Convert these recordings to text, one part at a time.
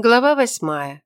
Глава восьмая.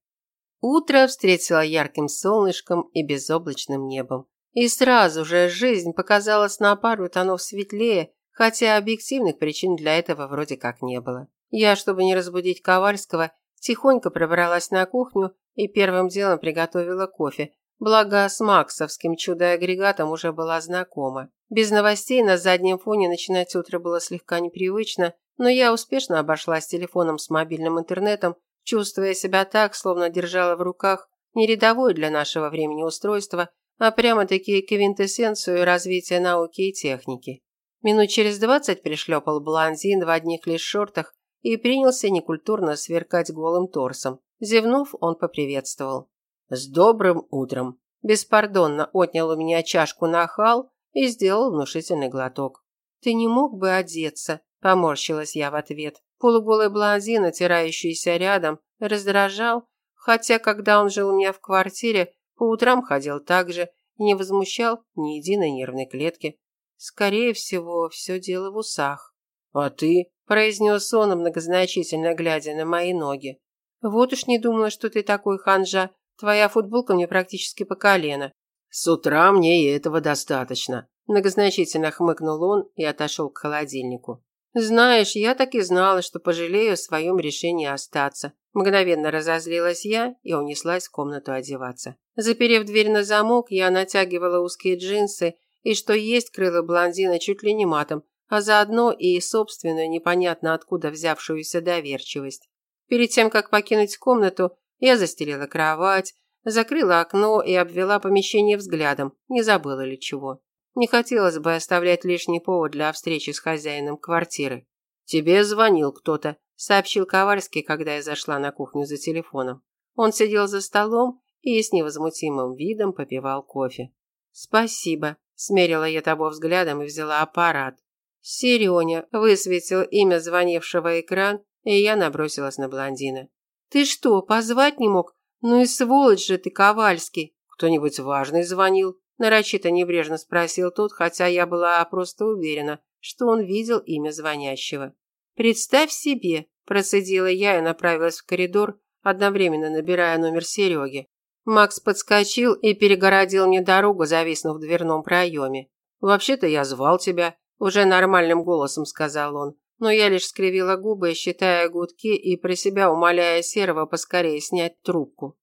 Утро встретило ярким солнышком и безоблачным небом. И сразу же жизнь показалась на пару тонов светлее, хотя объективных причин для этого вроде как не было. Я, чтобы не разбудить Ковальского, тихонько пробралась на кухню и первым делом приготовила кофе. Благо, с максовским чудо-агрегатом уже была знакома. Без новостей на заднем фоне начинать утро было слегка непривычно, но я успешно обошлась телефоном с мобильным интернетом чувствуя себя так, словно держала в руках не рядовое для нашего времени устройство, а прямо-таки квинтэссенцию развития науки и техники. Минут через двадцать пришлепал блондин в одних лишь шортах и принялся некультурно сверкать голым торсом. Зевнув, он поприветствовал. «С добрым утром!» Беспардонно отнял у меня чашку нахал и сделал внушительный глоток. «Ты не мог бы одеться?» – поморщилась я в ответ. Полуголый блондин, отирающийся рядом, раздражал, хотя когда он жил у меня в квартире, по утрам ходил так же и не возмущал ни единой нервной клетки. Скорее всего, все дело в усах. «А ты?» – произнес он, многозначительно глядя на мои ноги. «Вот уж не думала, что ты такой ханжа. Твоя футболка мне практически по колено». «С утра мне и этого достаточно», – многозначительно хмыкнул он и отошел к холодильнику. «Знаешь, я так и знала, что пожалею о своем решении остаться». Мгновенно разозлилась я и унеслась в комнату одеваться. Заперев дверь на замок, я натягивала узкие джинсы и, что есть, крыла блондина чуть ли не матом, а заодно и собственную непонятно откуда взявшуюся доверчивость. Перед тем, как покинуть комнату, я застелила кровать, закрыла окно и обвела помещение взглядом, не забыла ли чего. Не хотелось бы оставлять лишний повод для встречи с хозяином квартиры. «Тебе звонил кто-то», – сообщил Ковальский, когда я зашла на кухню за телефоном. Он сидел за столом и с невозмутимым видом попивал кофе. «Спасибо», – смерила я того взглядом и взяла аппарат. «Серёня», – высветил имя звонившего экран, и я набросилась на блондина. «Ты что, позвать не мог? Ну и сволочь же ты, Ковальский!» «Кто-нибудь важный звонил?» Нарочито небрежно спросил тот, хотя я была просто уверена, что он видел имя звонящего. «Представь себе», – процедила я и направилась в коридор, одновременно набирая номер Сереги. Макс подскочил и перегородил мне дорогу, зависнув в дверном проеме. «Вообще-то я звал тебя», – уже нормальным голосом сказал он. Но я лишь скривила губы, считая гудки и про себя умоляя Серого поскорее снять трубку.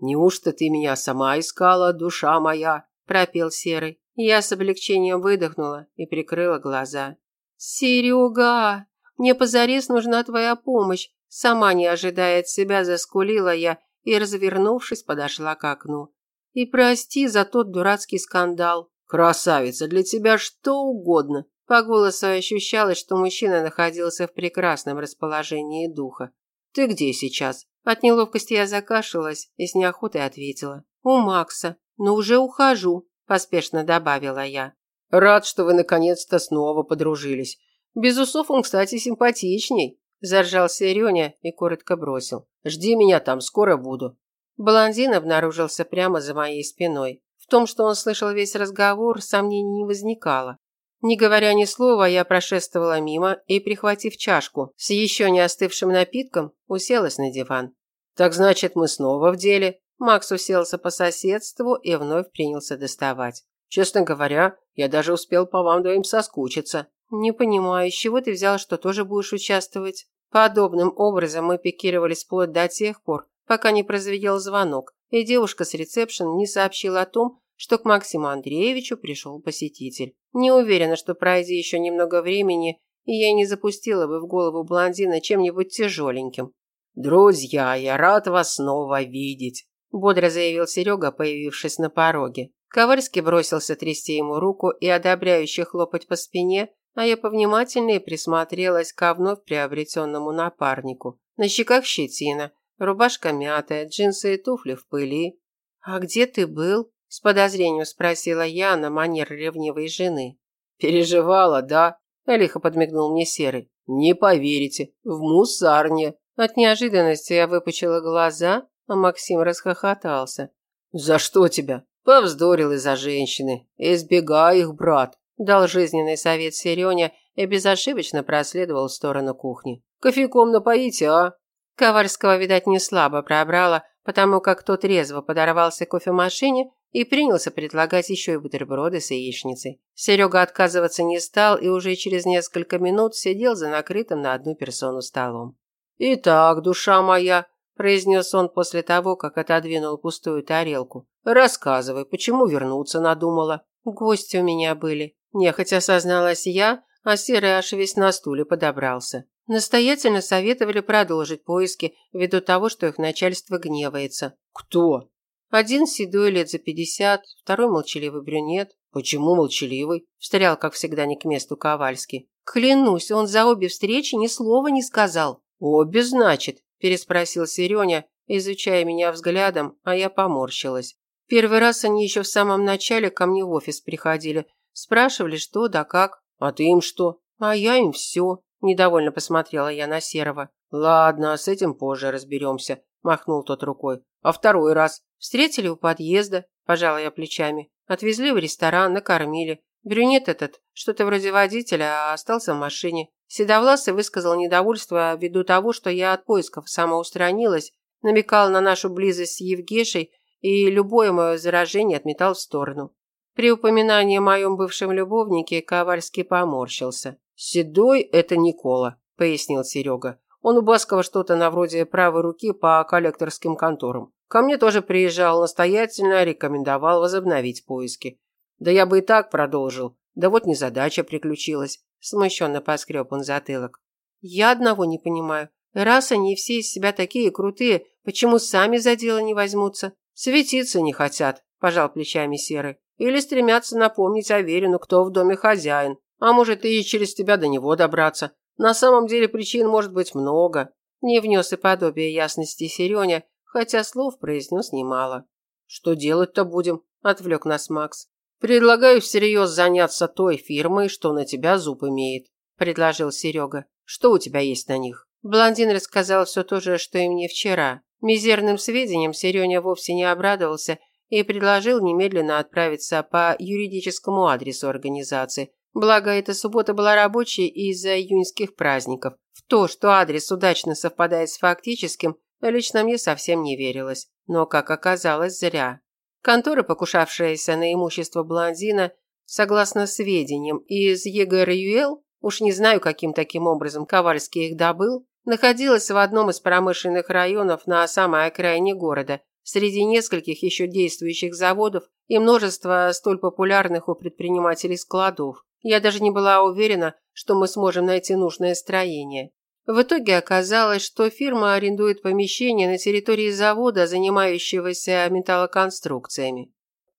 «Неужто ты меня сама искала, душа моя?» Пропел Серый. Я с облегчением выдохнула и прикрыла глаза. «Серега, мне позарез нужна твоя помощь!» Сама не ожидая от себя, заскулила я и, развернувшись, подошла к окну. «И прости за тот дурацкий скандал». «Красавица, для тебя что угодно!» По голосу ощущалось, что мужчина находился в прекрасном расположении духа. «Ты где сейчас?» От неловкости я закашлялась и с неохотой ответила. «У Макса» но уже ухожу», – поспешно добавила я. «Рад, что вы наконец-то снова подружились. Без усов он, кстати, симпатичней», – заржал Серёня и коротко бросил. «Жди меня там, скоро буду». Блондин обнаружился прямо за моей спиной. В том, что он слышал весь разговор, сомнений не возникало. Не говоря ни слова, я прошествовала мимо и, прихватив чашку с еще не остывшим напитком, уселась на диван. «Так значит, мы снова в деле?» Макс уселся по соседству и вновь принялся доставать. Честно говоря, я даже успел по вам двоим соскучиться. Не понимаю, с чего ты взял, что тоже будешь участвовать? Подобным образом мы пикировались вплоть до тех пор, пока не прозвенел звонок, и девушка с ресепшн не сообщила о том, что к Максиму Андреевичу пришел посетитель. Не уверена, что пройди еще немного времени, и я не запустила бы в голову блондина чем-нибудь тяжеленьким. «Друзья, я рад вас снова видеть», бодро заявил Серега, появившись на пороге. Ковальский бросился трясти ему руку и одобряюще хлопать по спине, а я повнимательнее присмотрелась ко вновь приобретенному напарнику. На щеках щетина, рубашка мятая, джинсы и туфли в пыли. «А где ты был?» – с подозрением спросила я на манер ревнивой жены. «Переживала, да?» – лихо подмигнул мне Серый. «Не поверите, в мусарне». От неожиданности я выпучила глаза а Максим расхохотался. «За что тебя?» «Повздорил из-за женщины. Избегай их, брат», – дал жизненный совет Сереня и безошибочно проследовал в сторону кухни. «Кофейком напоите, а?» Ковальского, видать, не слабо пробрало, потому как тот резво подорвался к кофемашине и принялся предлагать еще и бутерброды с яичницей. Серега отказываться не стал и уже через несколько минут сидел за накрытым на одну персону столом. «Итак, душа моя», – произнес он после того, как отодвинул пустую тарелку, – «рассказывай, почему вернуться надумала?» «Гости у меня были», – нехотя созналась я, а Серый аж весь на стуле подобрался. Настоятельно советовали продолжить поиски, ввиду того, что их начальство гневается. «Кто?» Один седой лет за пятьдесят, второй молчаливый брюнет. «Почему молчаливый?» – встрял, как всегда, не к месту Ковальский. «Клянусь, он за обе встречи ни слова не сказал». «Обе, значит?» – переспросил Сереня, изучая меня взглядом, а я поморщилась. Первый раз они еще в самом начале ко мне в офис приходили. Спрашивали, что да как. «А ты им что?» «А я им все», – недовольно посмотрела я на Серого. «Ладно, с этим позже разберемся», – махнул тот рукой. «А второй раз?» Встретили у подъезда, пожала я плечами. Отвезли в ресторан, накормили. Брюнет этот, что-то вроде водителя, а остался в машине. Седовласый высказал недовольство ввиду того, что я от поисков самоустранилась, намекал на нашу близость с Евгешей и любое мое заражение отметал в сторону. При упоминании о моем бывшем любовнике Ковальский поморщился. «Седой – это Никола», – пояснил Серега. «Он у Баскова что-то на вроде правой руки по коллекторским конторам. Ко мне тоже приезжал настоятельно, рекомендовал возобновить поиски. Да я бы и так продолжил. Да вот незадача приключилась. Смущенно поскреб он затылок. Я одного не понимаю. Раз они все из себя такие крутые, почему сами за дело не возьмутся? Светиться не хотят, пожал плечами Серый. Или стремятся напомнить Аверину, кто в доме хозяин. А может и через тебя до него добраться. На самом деле причин может быть много. Не внес и подобие ясности Сереня, хотя слов произнес немало. «Что делать-то будем?» – отвлек нас Макс. «Предлагаю всерьез заняться той фирмой, что на тебя зуб имеет», – предложил Серега. «Что у тебя есть на них?» Блондин рассказал все то же, что и мне вчера. Мизерным сведениям Сереня вовсе не обрадовался и предложил немедленно отправиться по юридическому адресу организации. Благо, эта суббота была рабочей из-за июньских праздников. В то, что адрес удачно совпадает с фактическим, Лично мне совсем не верилось, но, как оказалось, зря. Контора, покушавшаяся на имущество блондина, согласно сведениям из ЕГРЮЛ, уж не знаю, каким таким образом Ковальский их добыл, находилась в одном из промышленных районов на самой окраине города, среди нескольких еще действующих заводов и множества столь популярных у предпринимателей складов. Я даже не была уверена, что мы сможем найти нужное строение. В итоге оказалось, что фирма арендует помещение на территории завода, занимающегося металлоконструкциями.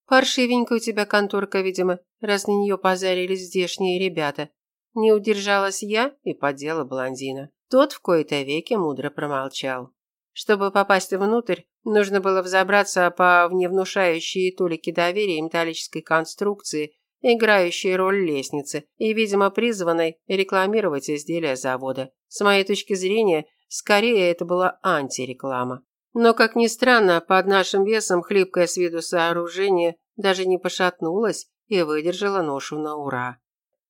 Паршивенькая у тебя конторка, видимо, раз на нее позарились здешние ребята. Не удержалась я и подела блондина. Тот в кои-то веки мудро промолчал. Чтобы попасть внутрь, нужно было взобраться по вневнушающей толики доверия металлической конструкции, играющей роль лестницы и, видимо, призванной рекламировать изделия завода. С моей точки зрения, скорее это была антиреклама. Но, как ни странно, под нашим весом хлипкое с виду сооружение даже не пошатнулось и выдержало ношу на ура.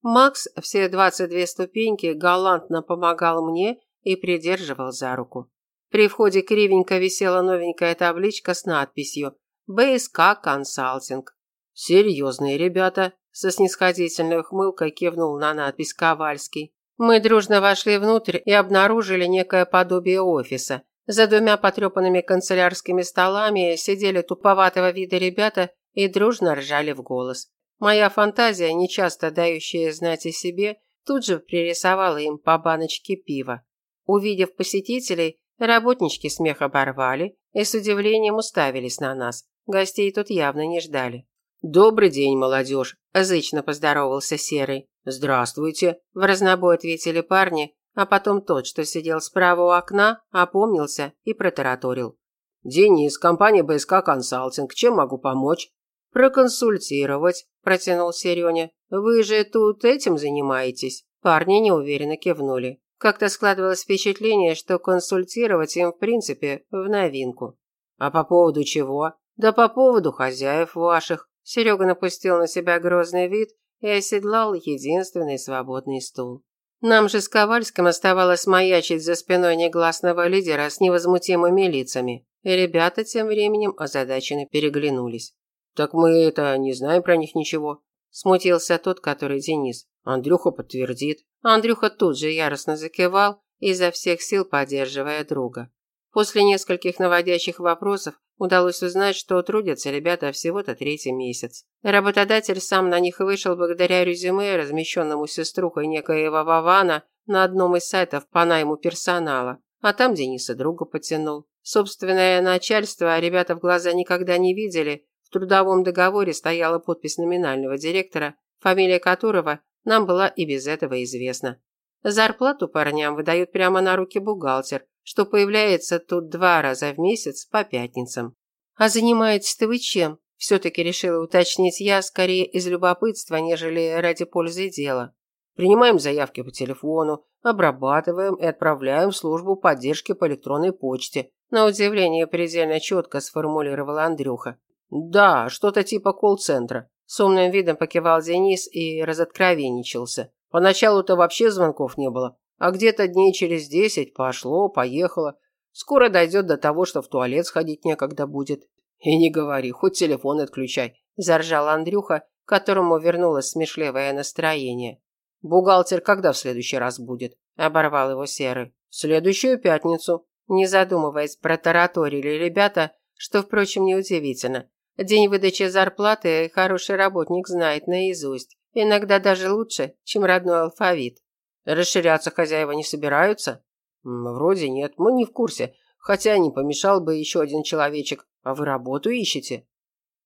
Макс все 22 ступеньки галантно помогал мне и придерживал за руку. При входе кривенько висела новенькая табличка с надписью «БСК Консалтинг». «Серьезные ребята», – со снисходительной ухмылкой кивнул на надпись Ковальский. Мы дружно вошли внутрь и обнаружили некое подобие офиса. За двумя потрепанными канцелярскими столами сидели туповатого вида ребята и дружно ржали в голос. Моя фантазия, нечасто дающая знать о себе, тут же пририсовала им по баночке пива. Увидев посетителей, работнички смех оборвали и с удивлением уставились на нас. Гостей тут явно не ждали. «Добрый день, молодежь!» – язычно поздоровался Серый. «Здравствуйте!» – в разнобой ответили парни, а потом тот, что сидел справа у окна, опомнился и протараторил. «Денис, компания БСК Консалтинг. Чем могу помочь?» «Проконсультировать», – протянул Сереня. «Вы же тут этим занимаетесь?» Парни неуверенно кивнули. Как-то складывалось впечатление, что консультировать им в принципе в новинку. «А по поводу чего?» «Да по поводу хозяев ваших. Серега напустил на себя грозный вид и оседлал единственный свободный стул. Нам же с Ковальским оставалось маячить за спиной негласного лидера с невозмутимыми лицами. И ребята тем временем озадаченно переглянулись. «Так мы это не знаем про них ничего», – смутился тот, который Денис. «Андрюха подтвердит». Андрюха тут же яростно закивал, изо всех сил поддерживая друга. После нескольких наводящих вопросов удалось узнать, что трудятся ребята всего-то третий месяц. Работодатель сам на них вышел благодаря резюме, размещенному сеструхой некоего Вавана на одном из сайтов по найму персонала. А там Дениса друга потянул. Собственное начальство ребята в глаза никогда не видели. В трудовом договоре стояла подпись номинального директора, фамилия которого нам была и без этого известна. Зарплату парням выдают прямо на руки бухгалтер, что появляется тут два раза в месяц по пятницам. А занимаетесь-то вы чем? Все-таки решила уточнить я, скорее из любопытства, нежели ради пользы дела. Принимаем заявки по телефону, обрабатываем и отправляем в службу поддержки по электронной почте. На удивление предельно четко сформулировал Андрюха. Да, что-то типа колл-центра. С умным видом покивал Денис и разоткровенничался. Поначалу-то вообще звонков не было, а где-то дней через десять пошло, поехало. Скоро дойдет до того, что в туалет сходить некогда будет. И не говори, хоть телефон отключай, заржал Андрюха, которому вернулось смешливое настроение. Бухгалтер когда в следующий раз будет? оборвал его Серый. В следующую пятницу. Не задумываясь, протараторили ребята, что, впрочем, неудивительно. День выдачи зарплаты хороший работник знает наизусть. Иногда даже лучше, чем родной алфавит. Расширяться хозяева не собираются? Вроде нет, мы не в курсе. Хотя не помешал бы еще один человечек. А вы работу ищете?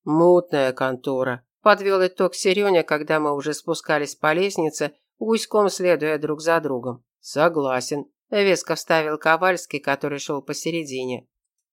Мутная контора. Подвел итог Сереня, когда мы уже спускались по лестнице, гуськом следуя друг за другом. Согласен. Веско вставил Ковальский, который шел посередине.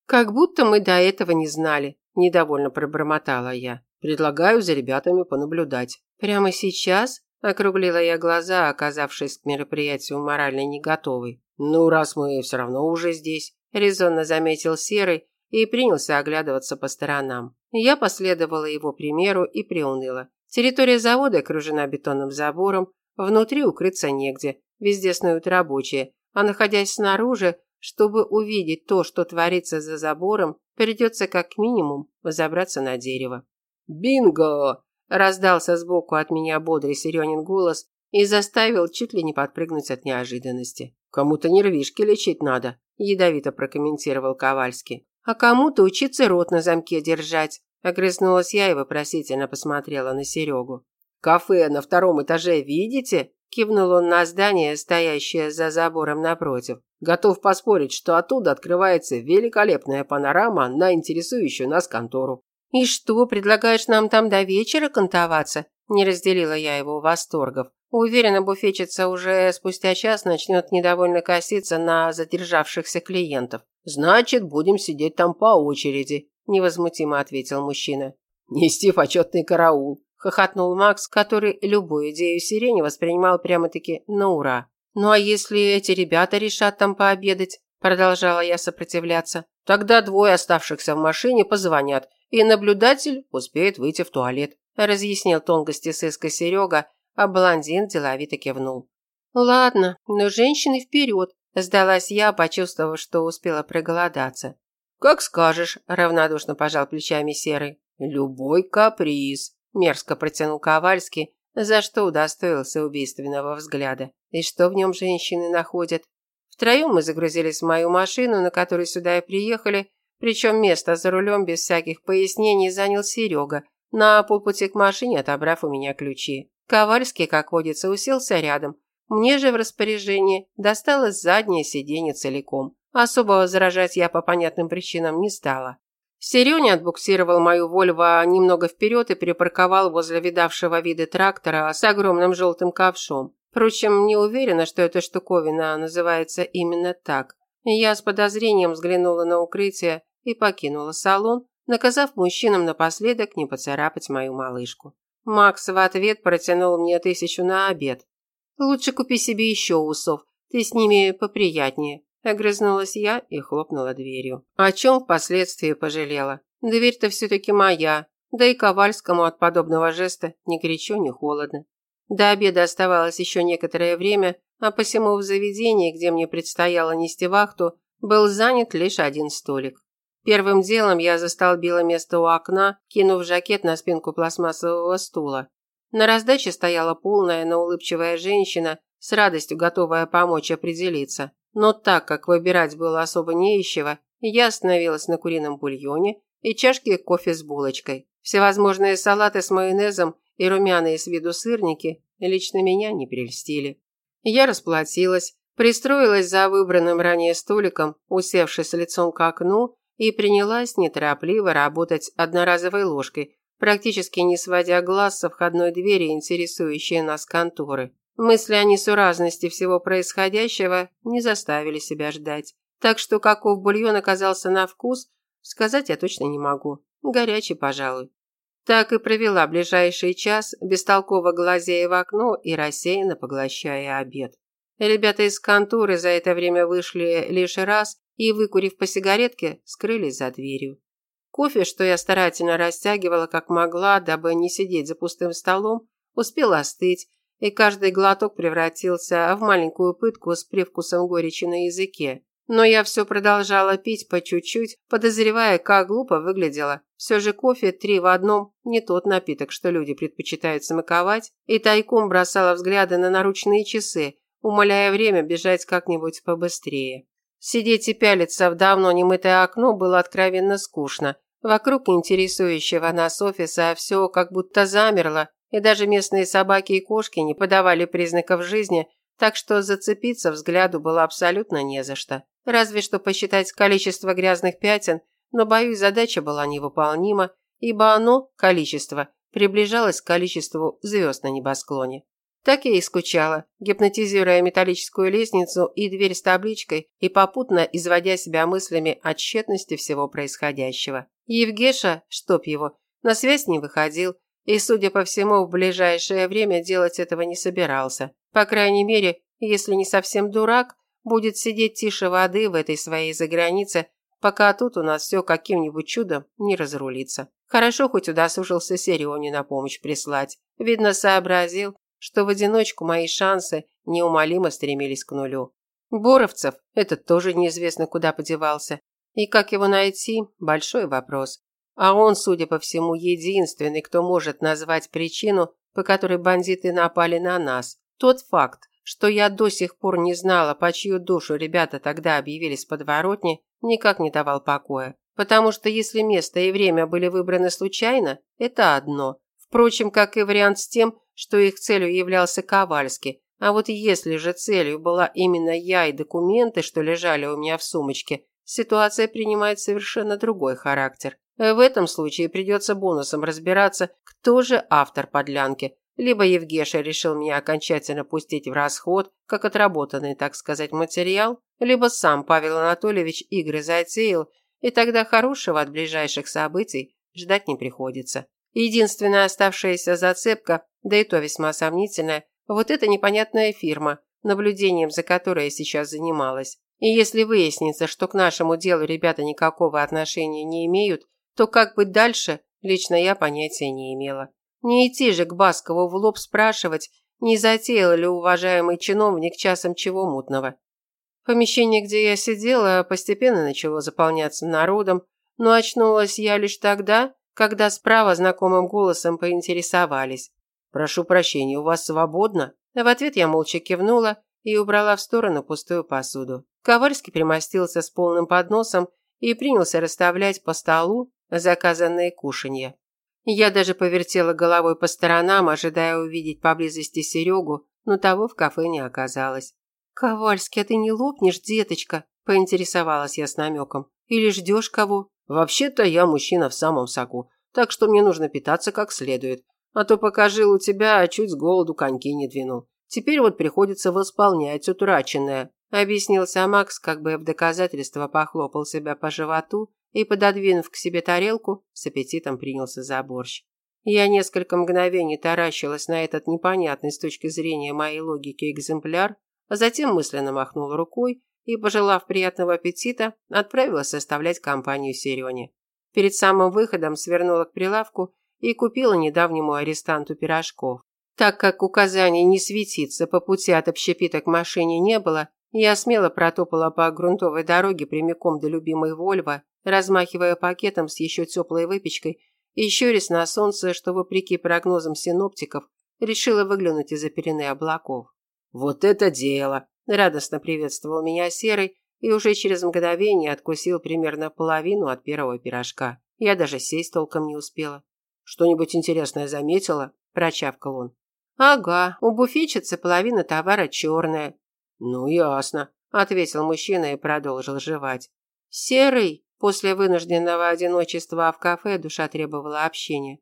Как будто мы до этого не знали, недовольно пробормотала я. Предлагаю за ребятами понаблюдать. Прямо сейчас? Округлила я глаза, оказавшись к мероприятию морально не готовой. Ну, раз мы все равно уже здесь, резонно заметил Серый и принялся оглядываться по сторонам. Я последовала его примеру и приуныла. Территория завода окружена бетонным забором, внутри укрыться негде, везде снуют рабочие, а находясь снаружи, чтобы увидеть то, что творится за забором, придется как минимум взобраться на дерево. «Бинго!» – раздался сбоку от меня бодрый Серенин голос и заставил чуть ли не подпрыгнуть от неожиданности. «Кому-то нервишки лечить надо», – ядовито прокомментировал Ковальский. «А кому-то учиться рот на замке держать», – огрызнулась я и вопросительно посмотрела на Серегу. «Кафе на втором этаже видите?» – кивнул он на здание, стоящее за забором напротив. «Готов поспорить, что оттуда открывается великолепная панорама на интересующую нас контору. «И что, предлагаешь нам там до вечера кантоваться?» Не разделила я его восторгов. Уверена, буфетчица уже спустя час начнет недовольно коситься на задержавшихся клиентов. «Значит, будем сидеть там по очереди», – невозмутимо ответил мужчина. «Нести почетный караул», – хохотнул Макс, который любую идею сирени воспринимал прямо-таки на ура. «Ну а если эти ребята решат там пообедать?» – продолжала я сопротивляться. «Тогда двое оставшихся в машине позвонят и наблюдатель успеет выйти в туалет», разъяснил тонкости сыска Серега, а блондин деловито кивнул. «Ладно, но женщины вперед», – сдалась я, почувствовав, что успела проголодаться. «Как скажешь», – равнодушно пожал плечами Серый. «Любой каприз», – мерзко протянул Ковальский, за что удостоился убийственного взгляда. «И что в нем женщины находят?» Втроем мы загрузились в мою машину, на которой сюда и приехали, причем место за рулем без всяких пояснений занял Серега, на полпути к машине отобрав у меня ключи. Ковальский, как водится, уселся рядом. Мне же в распоряжение досталось заднее сиденье целиком. Особо возражать я по понятным причинам не стала. Сереня отбуксировал мою Вольво немного вперед и припарковал возле видавшего виды трактора с огромным желтым ковшом. Впрочем, не уверена, что эта штуковина называется именно так. Я с подозрением взглянула на укрытие и покинула салон, наказав мужчинам напоследок не поцарапать мою малышку. Макс в ответ протянул мне тысячу на обед. «Лучше купи себе еще усов, ты с ними поприятнее», – огрызнулась я и хлопнула дверью. О чем впоследствии пожалела. Дверь-то все-таки моя, да и Ковальскому от подобного жеста ни горячо, ни холодно. До обеда оставалось еще некоторое время, а посему в заведении, где мне предстояло нести вахту, был занят лишь один столик. Первым делом я застолбила место у окна, кинув жакет на спинку пластмассового стула. На раздаче стояла полная, но улыбчивая женщина, с радостью готовая помочь определиться. Но так как выбирать было особо не из чего, я остановилась на курином бульоне и чашке кофе с булочкой. Всевозможные салаты с майонезом и румяные с виду сырники лично меня не прельстили. Я расплатилась, пристроилась за выбранным ранее столиком, усевшись лицом к окну, и принялась неторопливо работать одноразовой ложкой, практически не сводя глаз со входной двери, интересующей нас конторы. Мысли о несуразности всего происходящего не заставили себя ждать. Так что каков бульон оказался на вкус, сказать я точно не могу. Горячий, пожалуй. Так и провела ближайший час, бестолково глазея в окно и рассеянно поглощая обед. Ребята из конторы за это время вышли лишь раз и, выкурив по сигаретке, скрылись за дверью. Кофе, что я старательно растягивала как могла, дабы не сидеть за пустым столом, успел остыть, и каждый глоток превратился в маленькую пытку с привкусом горечи на языке. Но я все продолжала пить по чуть-чуть, подозревая, как глупо выглядело. Все же кофе три в одном – не тот напиток, что люди предпочитают смаковать, и тайком бросала взгляды на наручные часы, умоляя время бежать как-нибудь побыстрее. Сидеть и пялиться в давно немытое окно было откровенно скучно. Вокруг интересующего нас офиса все как будто замерло, и даже местные собаки и кошки не подавали признаков жизни, так что зацепиться взгляду было абсолютно не за что. Разве что посчитать количество грязных пятен, но, боюсь, задача была невыполнима, ибо оно, количество, приближалось к количеству звезд на небосклоне. Так я и скучала, гипнотизируя металлическую лестницу и дверь с табличкой и попутно изводя себя мыслями о тщетности всего происходящего. Евгеша, чтоб его, на связь не выходил, и, судя по всему, в ближайшее время делать этого не собирался. По крайней мере, если не совсем дурак, будет сидеть тише воды в этой своей загранице, пока тут у нас все каким-нибудь чудом не разрулится. Хорошо хоть удосужился Серионе на помощь прислать. Видно, сообразил, что в одиночку мои шансы неумолимо стремились к нулю. Боровцев, этот тоже неизвестно куда подевался. И как его найти – большой вопрос. А он, судя по всему, единственный, кто может назвать причину, по которой бандиты напали на нас. Тот факт, что я до сих пор не знала, по чью душу ребята тогда объявились подворотни, никак не давал покоя. Потому что если место и время были выбраны случайно, это одно. Впрочем, как и вариант с тем, что их целью являлся Ковальский. А вот если же целью была именно я и документы, что лежали у меня в сумочке, ситуация принимает совершенно другой характер. В этом случае придется бонусом разбираться, кто же автор подлянки. Либо Евгеша решил меня окончательно пустить в расход, как отработанный, так сказать, материал, либо сам Павел Анатольевич игры затеял, и тогда хорошего от ближайших событий ждать не приходится. Единственная оставшаяся зацепка, да и то весьма сомнительная, вот эта непонятная фирма, наблюдением за которой я сейчас занималась. И если выяснится, что к нашему делу ребята никакого отношения не имеют, то как быть дальше, лично я понятия не имела. Не идти же к Баскову в лоб спрашивать, не затеял ли уважаемый чиновник часом чего мутного. Помещение, где я сидела, постепенно начало заполняться народом, но очнулась я лишь тогда, когда справа знакомым голосом поинтересовались. «Прошу прощения, у вас свободно?» В ответ я молча кивнула и убрала в сторону пустую посуду. Ковальский примостился с полным подносом и принялся расставлять по столу заказанные кушанья. Я даже повертела головой по сторонам, ожидая увидеть поблизости Серегу, но того в кафе не оказалось. «Ковальский, а ты не лопнешь, деточка?» – поинтересовалась я с намеком. «Или ждешь кого?» «Вообще-то я мужчина в самом соку, так что мне нужно питаться как следует. А то пока жил у тебя, а чуть с голоду коньки не двинул. Теперь вот приходится восполнять утраченное», – объяснился Макс, как бы в доказательство похлопал себя по животу и, пододвинув к себе тарелку, с аппетитом принялся за борщ. Я несколько мгновений таращилась на этот непонятный с точки зрения моей логики экземпляр, а затем мысленно махнула рукой и, пожелав приятного аппетита, отправилась составлять компанию Серене. Перед самым выходом свернула к прилавку и купила недавнему арестанту пирожков. Так как указаний не светиться по пути от общепита к машине не было, я смело протопала по грунтовой дороге прямиком до любимой Вольво, размахивая пакетом с еще теплой выпечкой и щурясь на солнце, что, вопреки прогнозам синоптиков, решила выглянуть из-за перены облаков. «Вот это дело!» – радостно приветствовал меня Серый и уже через мгновение откусил примерно половину от первого пирожка. Я даже сесть толком не успела. «Что-нибудь интересное заметила?» – прочавкал он. «Ага, у буфетчицы половина товара черная». «Ну, ясно», – ответил мужчина и продолжил жевать. «Серый?» После вынужденного одиночества в кафе душа требовала общения.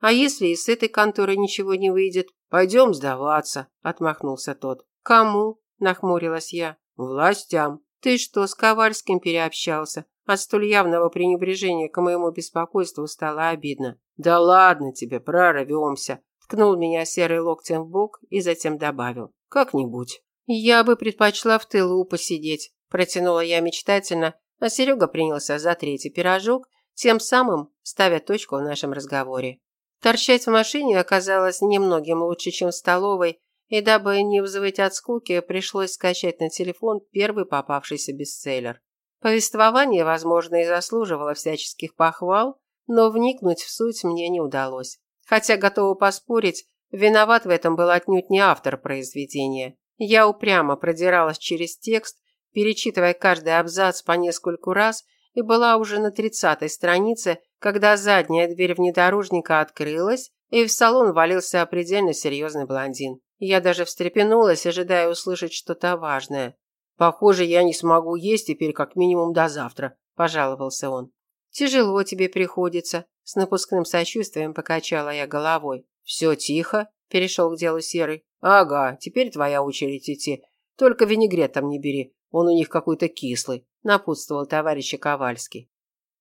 «А если из этой конторы ничего не выйдет?» «Пойдем сдаваться», – отмахнулся тот. «Кому?» – нахмурилась я. «Властям». «Ты что, с Ковальским переобщался?» От столь явного пренебрежения к моему беспокойству стало обидно. «Да ладно тебе, прорвемся», – ткнул меня серый локтем в бок и затем добавил. «Как-нибудь». «Я бы предпочла в тылу посидеть», – протянула я мечтательно, а Серега принялся за третий пирожок, тем самым ставя точку в нашем разговоре. Торчать в машине оказалось немногим лучше, чем в столовой, и дабы не взвыть от скуки, пришлось скачать на телефон первый попавшийся бестселлер. Повествование, возможно, и заслуживало всяческих похвал, но вникнуть в суть мне не удалось. Хотя, готова поспорить, виноват в этом был отнюдь не автор произведения. Я упрямо продиралась через текст, перечитывая каждый абзац по нескольку раз, и была уже на тридцатой странице, когда задняя дверь внедорожника открылась, и в салон валился предельно серьезный блондин. Я даже встрепенулась, ожидая услышать что-то важное. «Похоже, я не смогу есть теперь как минимум до завтра», – пожаловался он. «Тяжело тебе приходится», – с напускным сочувствием покачала я головой. «Все тихо», – перешел к делу Серый. «Ага, теперь твоя очередь идти. Только винегрет там не бери, он у них какой-то кислый», – напутствовал товарищ Ковальский.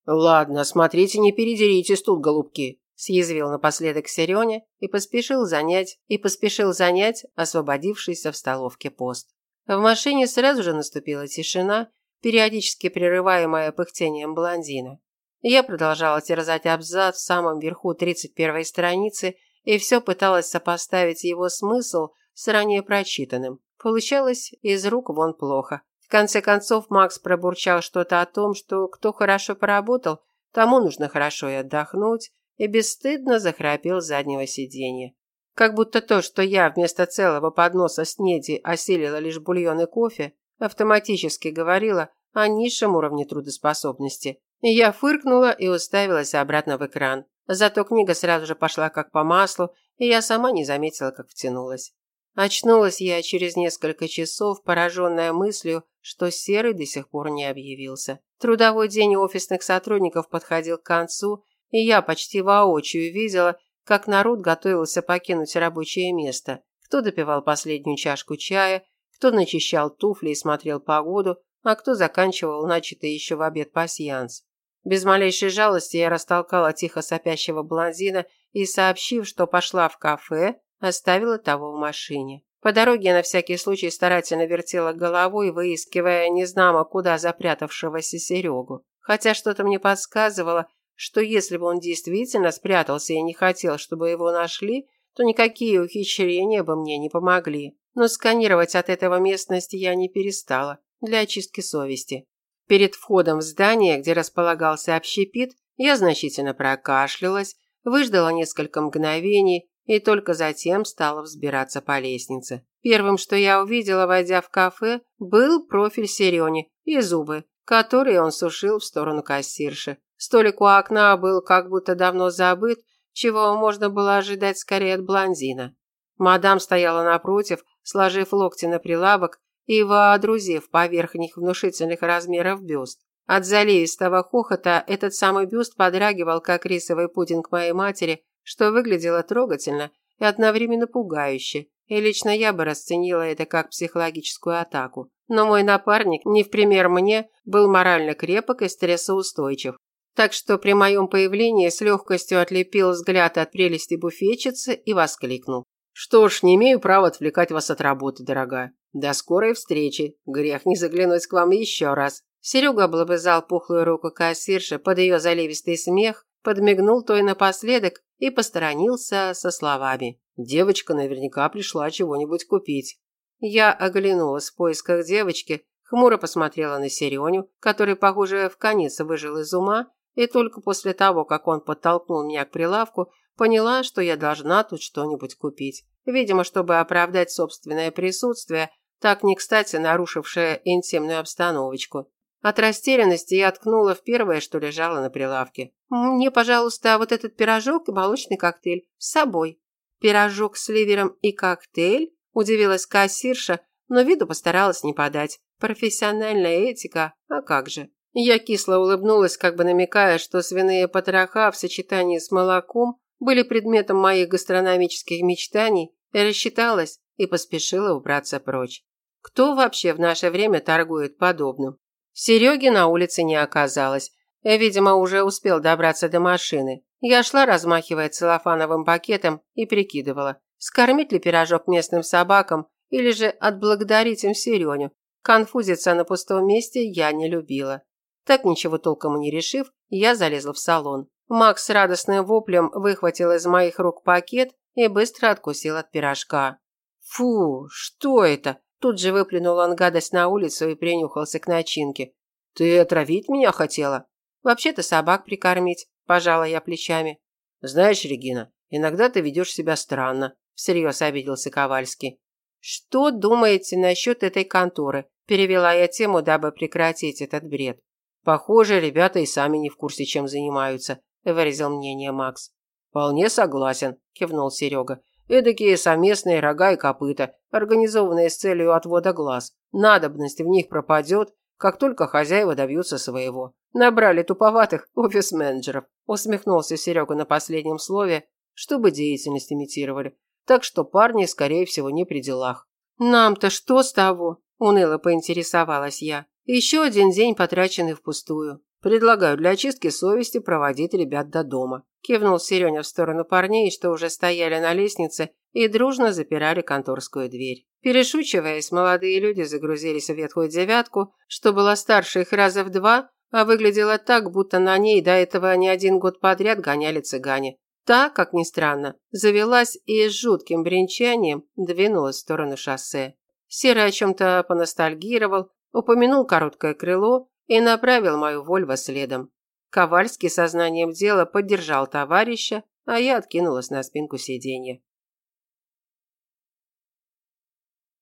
«Ладно, смотрите, не передеритесь тут, голубки», съязвил напоследок Серёня и поспешил занять и поспешил занять освободившийся в столовке пост. В машине сразу же наступила тишина, периодически прерываемая пыхтением блондина. Я продолжала терзать абзац в самом верху 31 страницы и все пыталась сопоставить его смысл с ранее прочитанным. Получалось из рук вон плохо. В конце концов Макс пробурчал что-то о том, что кто хорошо поработал, тому нужно хорошо и отдохнуть, и бесстыдно захрапел с заднего сиденья. Как будто то, что я вместо целого подноса снеди осилила лишь бульон и кофе, автоматически говорила о низшем уровне трудоспособности. Я фыркнула и уставилась обратно в экран. Зато книга сразу же пошла как по маслу, и я сама не заметила, как втянулась. Очнулась я через несколько часов, пораженная мыслью, что Серый до сих пор не объявился. Трудовой день офисных сотрудников подходил к концу, и я почти воочию видела, как народ готовился покинуть рабочее место. Кто допивал последнюю чашку чая, кто начищал туфли и смотрел погоду, а кто заканчивал начатый еще в обед пасьянс. Без малейшей жалости я растолкала тихо сопящего блондина и, сообщив, что пошла в кафе, оставила того в машине. По дороге я на всякий случай старательно вертела головой, выискивая незнамо куда запрятавшегося Серегу. Хотя что-то мне подсказывало, что если бы он действительно спрятался и не хотел, чтобы его нашли, то никакие ухищрения бы мне не помогли. Но сканировать от этого местности я не перестала, для очистки совести. Перед входом в здание, где располагался общепит, я значительно прокашлялась, выждала несколько мгновений и только затем стала взбираться по лестнице. Первым, что я увидела, войдя в кафе, был профиль Серёни и зубы, которые он сушил в сторону кассирши. Столик у окна был как будто давно забыт, чего можно было ожидать скорее от блондина. Мадам стояла напротив, сложив локти на прилавок и воодрузив поверх них внушительных размеров бюст. От заливистого хохота этот самый бюст подрагивал, как рисовый пудинг моей матери, что выглядело трогательно и одновременно пугающе, и лично я бы расценила это как психологическую атаку. Но мой напарник, не в пример мне, был морально крепок и стрессоустойчив, так что при моем появлении с легкостью отлепил взгляд от прелести буфетчицы и воскликнул. «Что ж, не имею права отвлекать вас от работы, дорогая. До скорой встречи. Грех не заглянуть к вам еще раз». Серега облобызал пухлую руку кассирши под ее заливистый смех, подмигнул той напоследок и посторонился со словами. Девочка наверняка пришла чего-нибудь купить. Я оглянулась в поисках девочки, хмуро посмотрела на Сереню, который, похоже, в конец выжил из ума, и только после того, как он подтолкнул меня к прилавку, поняла, что я должна тут что-нибудь купить. Видимо, чтобы оправдать собственное присутствие, так не кстати нарушившее интимную обстановочку. От растерянности я ткнула в первое, что лежало на прилавке. «Мне, пожалуйста, вот этот пирожок и молочный коктейль с собой». «Пирожок с ливером и коктейль?» – удивилась кассирша, но виду постаралась не подать. Профессиональная этика, а как же. Я кисло улыбнулась, как бы намекая, что свиные потроха в сочетании с молоком были предметом моих гастрономических мечтаний, рассчиталась и поспешила убраться прочь. Кто вообще в наше время торгует подобным? Сереги на улице не оказалось. Я, видимо, уже успел добраться до машины. Я шла, размахивая целлофановым пакетом, и прикидывала, скормить ли пирожок местным собакам или же отблагодарить им Сереню. Конфузиться на пустом месте я не любила. Так ничего толком и не решив, я залезла в салон. Макс с радостным воплем выхватил из моих рук пакет и быстро откусил от пирожка. «Фу, что это?» Тут же выплюнул он гадость на улицу и принюхался к начинке. «Ты отравить меня хотела?» «Вообще-то собак прикормить», – пожала я плечами. «Знаешь, Регина, иногда ты ведешь себя странно», – всерьез обиделся Ковальский. «Что думаете насчет этой конторы?» – перевела я тему, дабы прекратить этот бред. Похоже, ребята и сами не в курсе, чем занимаются, выразил мнение Макс. Вполне согласен, кивнул Серега. Эдакие совместные рога и копыта, организованные с целью отвода глаз. Надобность в них пропадет, как только хозяева добьются своего. Набрали туповатых офис-менеджеров. Усмехнулся Серега на последнем слове, чтобы деятельность имитировали. Так что парни, скорее всего, не при делах. «Нам-то что с того?» – уныло поинтересовалась я. Еще один день, потраченный впустую. Предлагаю для очистки совести проводить ребят до дома. Кивнул Сереня в сторону парней, что уже стояли на лестнице и дружно запирали конторскую дверь. Перешучиваясь, молодые люди загрузились в ветхую девятку, что была старше их раза в два, а выглядела так, будто на ней до этого не один год подряд гоняли цыгане. Та, как ни странно, завелась и с жутким бренчанием двинулась в сторону шоссе. Серый о чем-то поностальгировал, упомянул короткое крыло и направил мою Вольво следом. Ковальский сознанием дела поддержал товарища, а я откинулась на спинку сиденья.